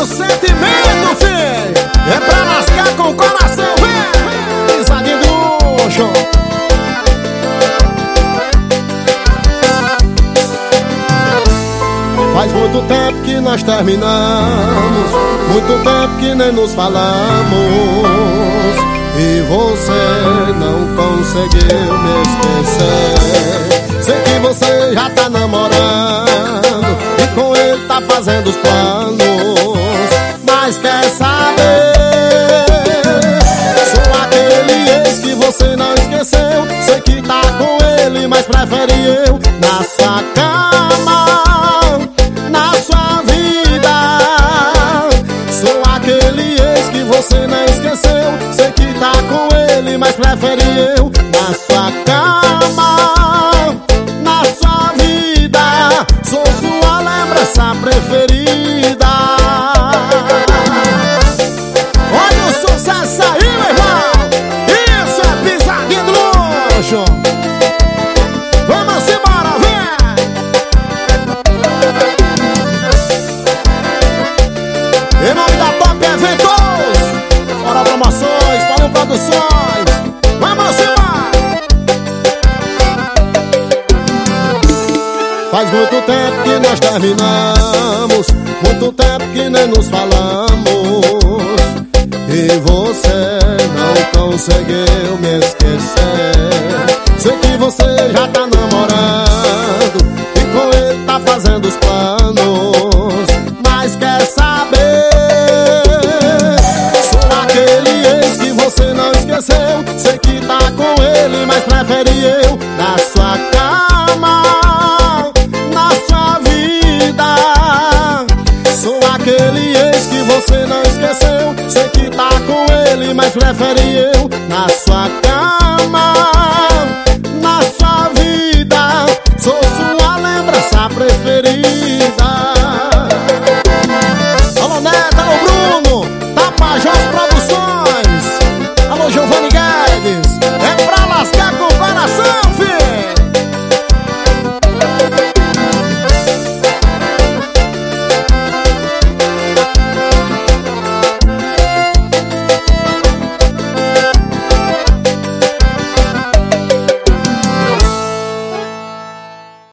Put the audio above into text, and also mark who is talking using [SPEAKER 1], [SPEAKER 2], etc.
[SPEAKER 1] o sentimento, filho. É pra lascar com o coração, vem. Risadinho de luxo. Faz muito tempo que nós terminamos, muito tempo que nem nos falamos. E você não conseguiu me esquecer. Sei que você já tá namorando e com ele tá fazendo os planos. Prefere eu na sua cama na sua vida. Sou aquele ex que você não esqueceu. Sei que tá com ele, mas prefere eu na sua cama, Faz muito tempo que nós terminamos, muito tempo que nem nos falamos. E você não conseguiu me esquecer. Sei que você já tá namorando e com ele tá fazendo os planos. Mas quer saber? Sou aquele ex que você não esqueceu. Sei que tá com ele, mas prefere eu na sua aquele ex que você não esqueceu. Sei que tá com ele, mas prefere eu na sua.